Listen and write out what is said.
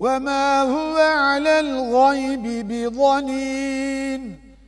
وما هو على الغيب بضنين.